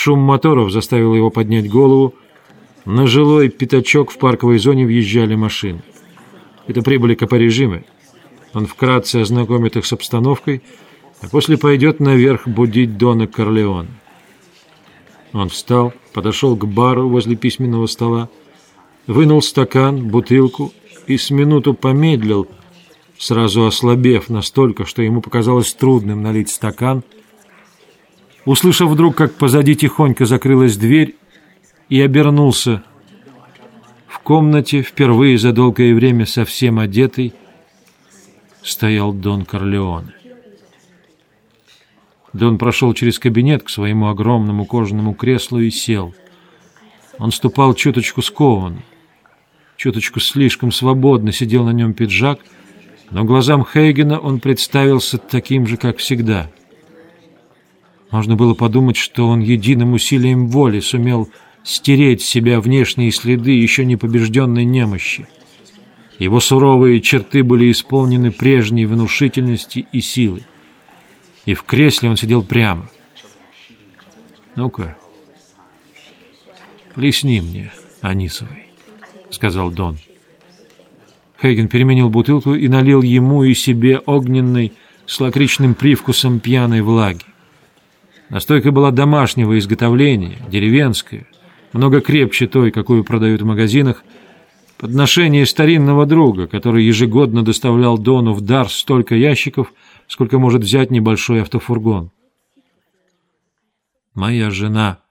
Шум моторов заставил его поднять голову. На жилой пятачок в парковой зоне въезжали машины. Это прибыли капорежимы. Он вкратце ознакомит их с обстановкой, а после пойдет наверх будить Дона Корлеона. Он встал, подошел к бару возле письменного стола, вынул стакан, бутылку и с минуту помедлил, сразу ослабев настолько, что ему показалось трудным налить стакан, услышав вдруг, как позади тихонько закрылась дверь, и обернулся. В комнате, впервые за долгое время совсем одетый, стоял Дон Корлеоне. Дон прошел через кабинет к своему огромному кожаному креслу и сел. Он ступал чуточку скованно, чуточку слишком свободно сидел на нем пиджак, но глазам Хейгена он представился таким же, как всегда. Можно было подумать, что он единым усилием воли сумел стереть с себя внешние следы еще не побежденной немощи. Его суровые черты были исполнены прежней внушительности и силы. И в кресле он сидел прямо. «Ну-ка, плесни мне, Анисовой», — сказал Дон. Хейген переменил бутылку и налил ему и себе огненной с лакричным привкусом пьяной влаги. Настойка была домашнего изготовления, деревенская, много крепче той, какую продают в магазинах, Подношение старинного друга, который ежегодно доставлял Дону в дар столько ящиков, сколько может взять небольшой автофургон. «Моя жена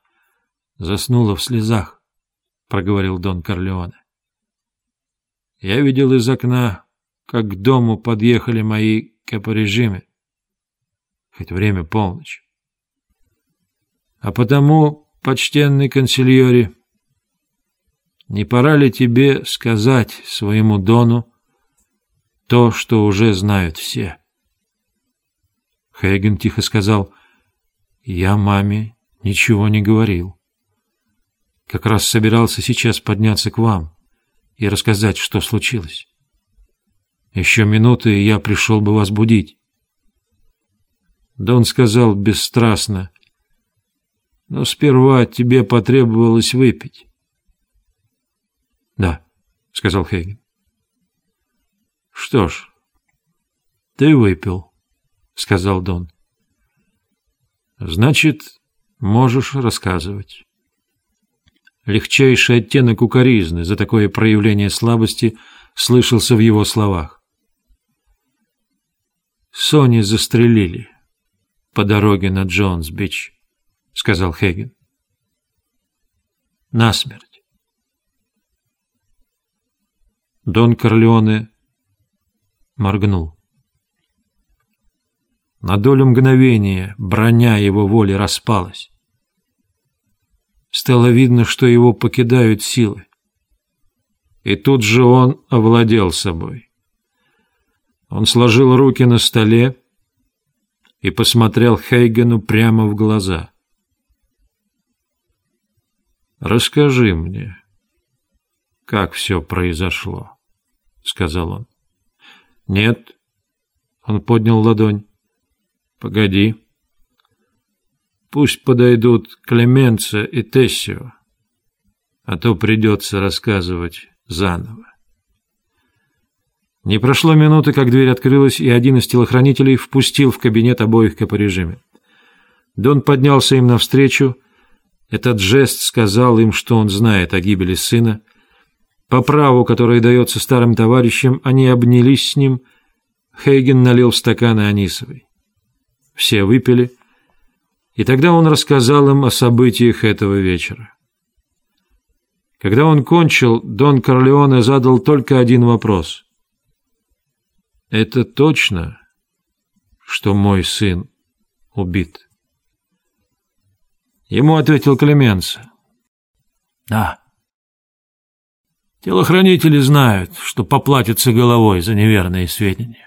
заснула в слезах», — проговорил Дон Корлеоне. «Я видел из окна, как к дому подъехали мои капорежимы, хоть время полночь. А потому, почтенный консильори, не пора ли тебе сказать своему Дону то, что уже знают все? Хейген тихо сказал, я маме ничего не говорил. Как раз собирался сейчас подняться к вам и рассказать, что случилось. Еще минуты, и я пришел бы вас будить. Дон сказал бесстрастно, но сперва тебе потребовалось выпить. «Да», — сказал Хейген. «Что ж, ты выпил», — сказал Дон. «Значит, можешь рассказывать». Легчайший оттенок укоризны за такое проявление слабости слышался в его словах. «Сони застрелили по дороге на Джонс-Бич», — сказал Хейген. «Насмерть. Дон Корлеоне моргнул. На долю мгновения броня его воли распалась. Стало видно, что его покидают силы. И тут же он овладел собой. Он сложил руки на столе и посмотрел Хейгену прямо в глаза. «Расскажи мне, как все произошло». — сказал он. «Нет». Он поднял ладонь. «Погоди. Пусть подойдут Клеменца и Тессио, а то придется рассказывать заново». Не прошло минуты, как дверь открылась, и один из телохранителей впустил в кабинет обоих капорежиме. Дон поднялся им навстречу. Этот жест сказал им, что он знает о гибели сына, по праву, которое дается старым товарищам, они обнялись с ним. Хейген налил стаканы Анисовой. Все выпили, и тогда он рассказал им о событиях этого вечера. Когда он кончил, Дон Корлеоне задал только один вопрос. «Это точно, что мой сын убит?» Ему ответил Клеменца. «Да». Телохранители знают, что поплатятся головой за неверные сведения.